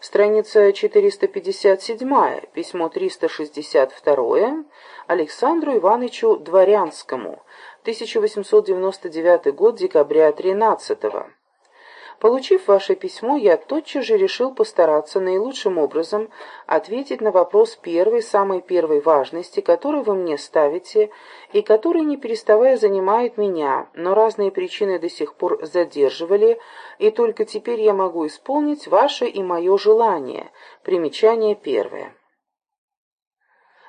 Страница 457, письмо 362 Александру Ивановичу Дворянскому, 1899 год, декабря 13 -го. Получив ваше письмо, я тотчас же решил постараться наилучшим образом ответить на вопрос первой, самой первой важности, который вы мне ставите, и который, не переставая, занимает меня, но разные причины до сих пор задерживали, и только теперь я могу исполнить ваше и мое желание. Примечание первое.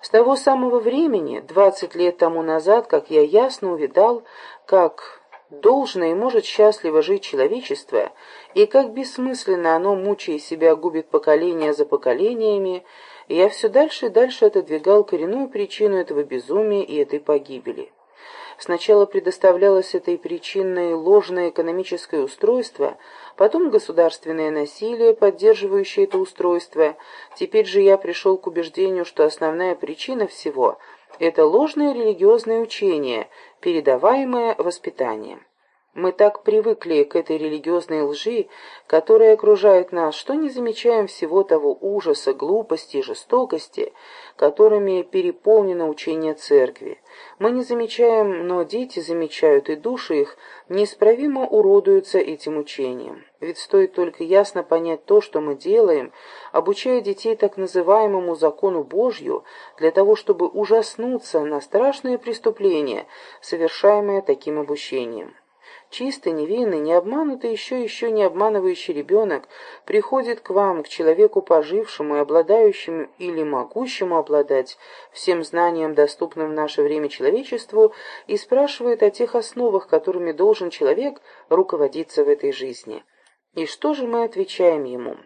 С того самого времени, двадцать лет тому назад, как я ясно увидал, как должно и может счастливо жить человечество, и как бессмысленно оно, мучая себя, губит поколения за поколениями, я все дальше и дальше отодвигал коренную причину этого безумия и этой погибели. Сначала предоставлялось этой причиной ложное экономическое устройство, потом государственное насилие, поддерживающее это устройство. Теперь же я пришел к убеждению, что основная причина всего – это ложное религиозное учение, передаваемое воспитанием. Мы так привыкли к этой религиозной лжи, которая окружает нас, что не замечаем всего того ужаса, глупости и жестокости, которыми переполнено учение церкви. Мы не замечаем, но дети замечают, и души их неисправимо уродуются этим учением. Ведь стоит только ясно понять то, что мы делаем, обучая детей так называемому закону Божью, для того, чтобы ужаснуться на страшное преступление, совершаемое таким обучением. Чистый, невинный, не обманутый, еще еще не обманывающий ребенок приходит к вам, к человеку пожившему и обладающему или могущему обладать всем знанием, доступным в наше время человечеству, и спрашивает о тех основах, которыми должен человек руководиться в этой жизни. И что же мы отвечаем ему?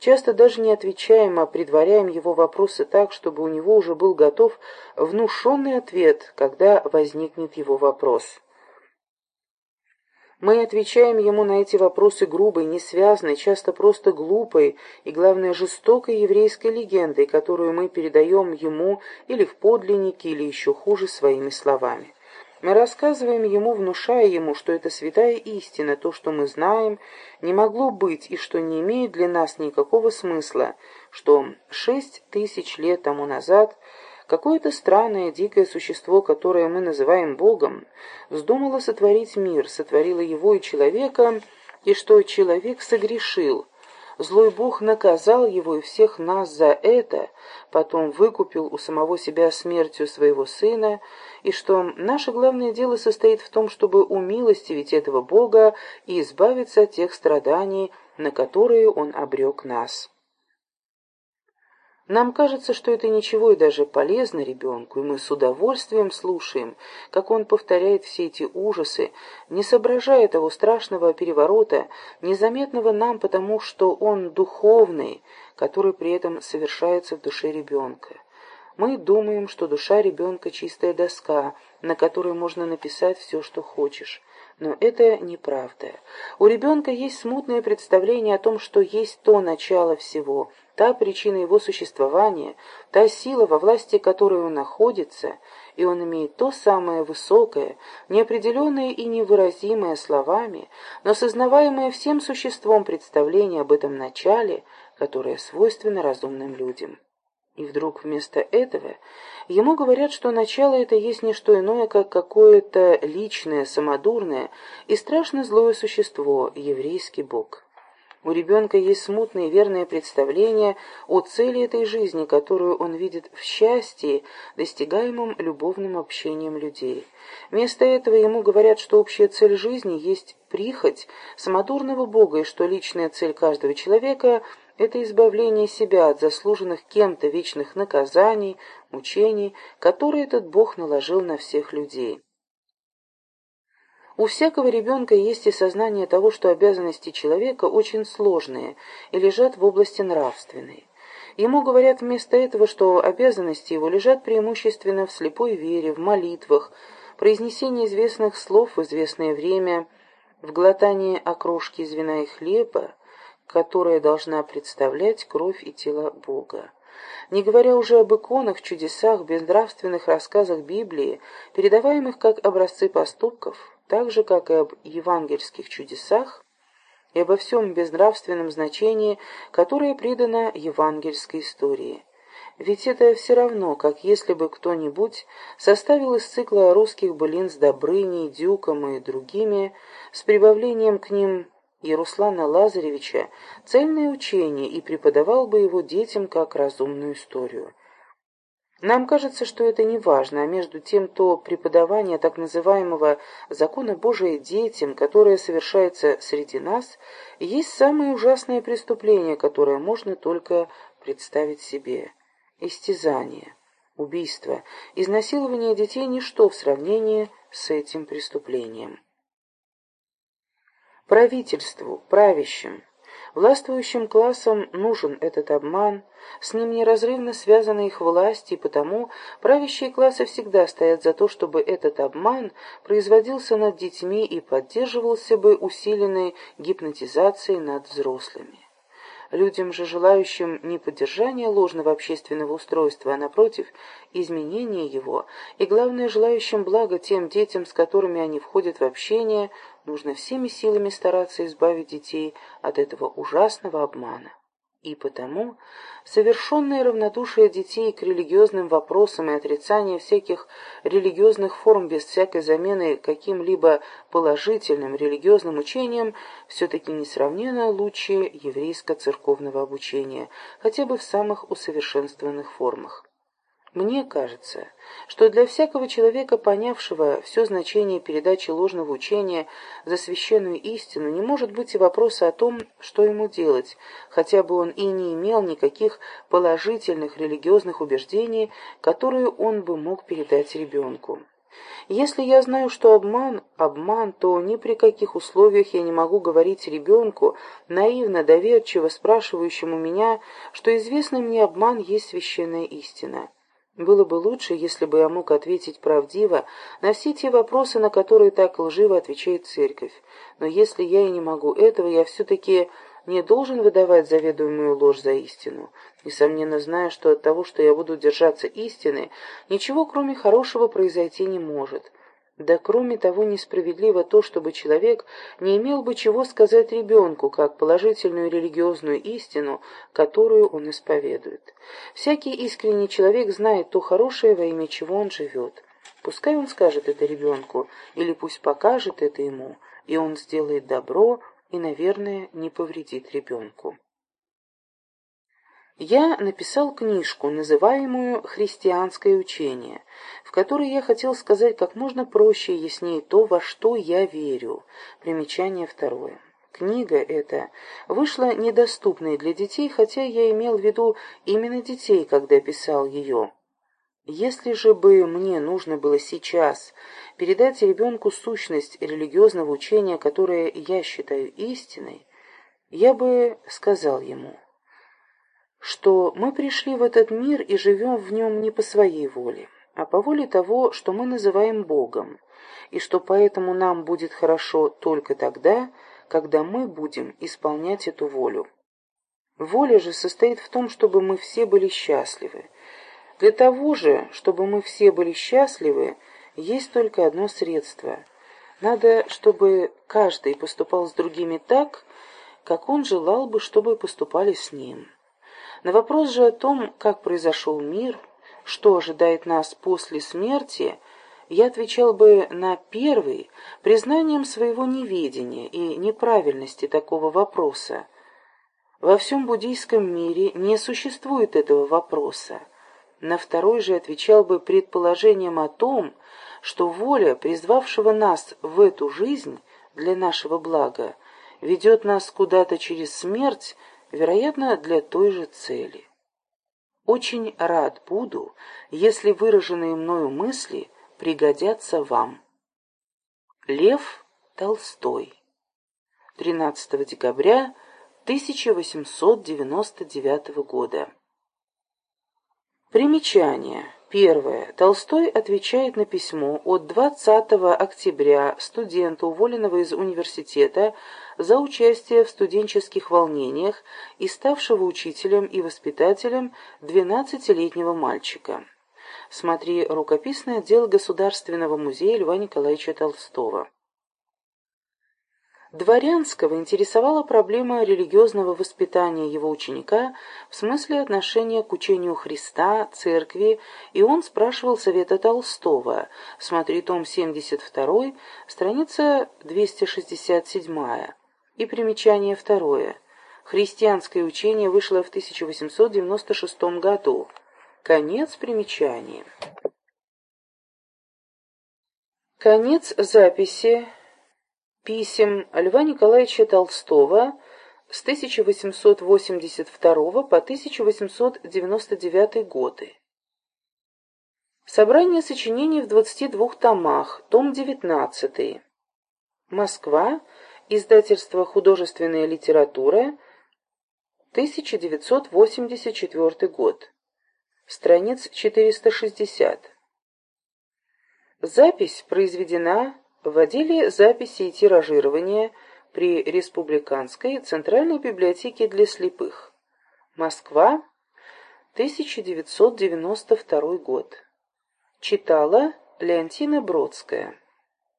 Часто даже не отвечаем, а предваряем его вопросы так, чтобы у него уже был готов внушенный ответ, когда возникнет его вопрос. Мы отвечаем ему на эти вопросы грубой, несвязной, часто просто глупой и, главное, жестокой еврейской легендой, которую мы передаем ему или в подлиннике, или еще хуже своими словами. Мы рассказываем ему, внушая ему, что это святая истина, то, что мы знаем, не могло быть и что не имеет для нас никакого смысла, что шесть тысяч лет тому назад Какое-то странное, дикое существо, которое мы называем Богом, вздумало сотворить мир, сотворило его и человека, и что человек согрешил. Злой Бог наказал его и всех нас за это, потом выкупил у самого себя смертью своего сына, и что наше главное дело состоит в том, чтобы умилостивить этого Бога и избавиться от тех страданий, на которые Он обрек нас. Нам кажется, что это ничего и даже полезно ребенку, и мы с удовольствием слушаем, как он повторяет все эти ужасы, не соображая того страшного переворота, незаметного нам потому, что он духовный, который при этом совершается в душе ребенка. Мы думаем, что душа ребенка чистая доска, на которой можно написать все, что хочешь. Но это неправда. У ребенка есть смутное представление о том, что есть то начало всего, та причина его существования, та сила, во власти которой он находится, и он имеет то самое высокое, неопределенное и невыразимое словами, но сознаваемое всем существом представление об этом начале, которое свойственно разумным людям. И вдруг вместо этого ему говорят, что начало это есть не что иное, как какое-то личное, самодурное и страшно злое существо, еврейский бог. У ребенка есть смутное и верное представление о цели этой жизни, которую он видит в счастье, достигаемом любовным общением людей. Вместо этого ему говорят, что общая цель жизни есть прихоть самодурного Бога, и что личная цель каждого человека – это избавление себя от заслуженных кем-то вечных наказаний, мучений, которые этот Бог наложил на всех людей. У всякого ребенка есть и сознание того, что обязанности человека очень сложные и лежат в области нравственной. Ему говорят вместо этого, что обязанности его лежат преимущественно в слепой вере, в молитвах, произнесении известных слов в известное время, в глотании окрошки из вина и хлеба, которая должна представлять кровь и тело Бога. Не говоря уже об иконах, чудесах, безнравственных рассказах Библии, передаваемых как образцы поступков, так же, как и об евангельских чудесах, и обо всем безнравственном значении, которое придано евангельской истории. Ведь это все равно, как если бы кто-нибудь составил из цикла русских былин с Добрыней, Дюком и другими, с прибавлением к ним и Руслана Лазаревича, цельное учение и преподавал бы его детям как разумную историю. Нам кажется, что это не важно, а между тем то преподавание так называемого «закона Божия детям», которое совершается среди нас, есть самое ужасное преступление, которое можно только представить себе. Истязание, убийство, изнасилование детей – ничто в сравнении с этим преступлением. Правительству, правящим, Властвующим классам нужен этот обман, с ним неразрывно связана их власть, и потому правящие классы всегда стоят за то, чтобы этот обман производился над детьми и поддерживался бы усиленной гипнотизацией над взрослыми. Людям же, желающим не поддержания ложного общественного устройства, а, напротив, изменения его, и, главное, желающим блага тем детям, с которыми они входят в общение, нужно всеми силами стараться избавить детей от этого ужасного обмана. И потому совершенное равнодушие детей к религиозным вопросам и отрицание всяких религиозных форм без всякой замены каким-либо положительным религиозным учением все-таки несравненно лучше еврейско-церковного обучения, хотя бы в самых усовершенствованных формах. Мне кажется, что для всякого человека, понявшего все значение передачи ложного учения за священную истину, не может быть и вопроса о том, что ему делать, хотя бы он и не имел никаких положительных религиозных убеждений, которые он бы мог передать ребенку. Если я знаю, что обман – обман, то ни при каких условиях я не могу говорить ребенку, наивно, доверчиво спрашивающему меня, что известный мне обман есть священная истина. Было бы лучше, если бы я мог ответить правдиво на все те вопросы, на которые так лживо отвечает церковь. Но если я и не могу этого, я все-таки не должен выдавать заведомую ложь за истину. Несомненно, зная, что от того, что я буду держаться истины, ничего кроме хорошего произойти не может. Да кроме того, несправедливо то, чтобы человек не имел бы чего сказать ребенку, как положительную религиозную истину, которую он исповедует. Всякий искренний человек знает то хорошее, во имя чего он живет. Пускай он скажет это ребенку, или пусть покажет это ему, и он сделает добро и, наверное, не повредит ребенку. Я написал книжку, называемую «Христианское учение», в которой я хотел сказать как можно проще и яснее то, во что я верю. Примечание второе. Книга эта вышла недоступной для детей, хотя я имел в виду именно детей, когда писал ее. Если же бы мне нужно было сейчас передать ребенку сущность религиозного учения, которое я считаю истиной, я бы сказал ему – что мы пришли в этот мир и живем в нем не по своей воле, а по воле того, что мы называем Богом, и что поэтому нам будет хорошо только тогда, когда мы будем исполнять эту волю. Воля же состоит в том, чтобы мы все были счастливы. Для того же, чтобы мы все были счастливы, есть только одно средство. Надо, чтобы каждый поступал с другими так, как он желал бы, чтобы поступали с ним. На вопрос же о том, как произошел мир, что ожидает нас после смерти, я отвечал бы на первый признанием своего неведения и неправильности такого вопроса. Во всем буддийском мире не существует этого вопроса. На второй же отвечал бы предположением о том, что воля, призвавшего нас в эту жизнь для нашего блага, ведет нас куда-то через смерть, вероятно, для той же цели. Очень рад буду, если выраженные мною мысли пригодятся вам. Лев Толстой. 13 декабря 1899 года. Примечание. Первое. Толстой отвечает на письмо от 20 октября студента, уволенного из университета за участие в студенческих волнениях и ставшего учителем и воспитателем 12-летнего мальчика. Смотри рукописное отдел Государственного музея Льва Николаевича Толстого. Дворянского интересовала проблема религиозного воспитания его ученика в смысле отношения к учению Христа, церкви, и он спрашивал совета Толстого. Смотри том 72, страница 267. И примечание второе. Христианское учение вышло в 1896 году. Конец примечания. Конец записи писем Льва Николаевича Толстого с 1882 по 1899 годы. Собрание сочинений в 22 томах, том 19. Москва, издательство «Художественная литература», 1984 год. Страниц 460. Запись произведена в отделе записи и тиражирования при Республиканской Центральной библиотеке для слепых. Москва, 1992 год. Читала Леонтина Бродская.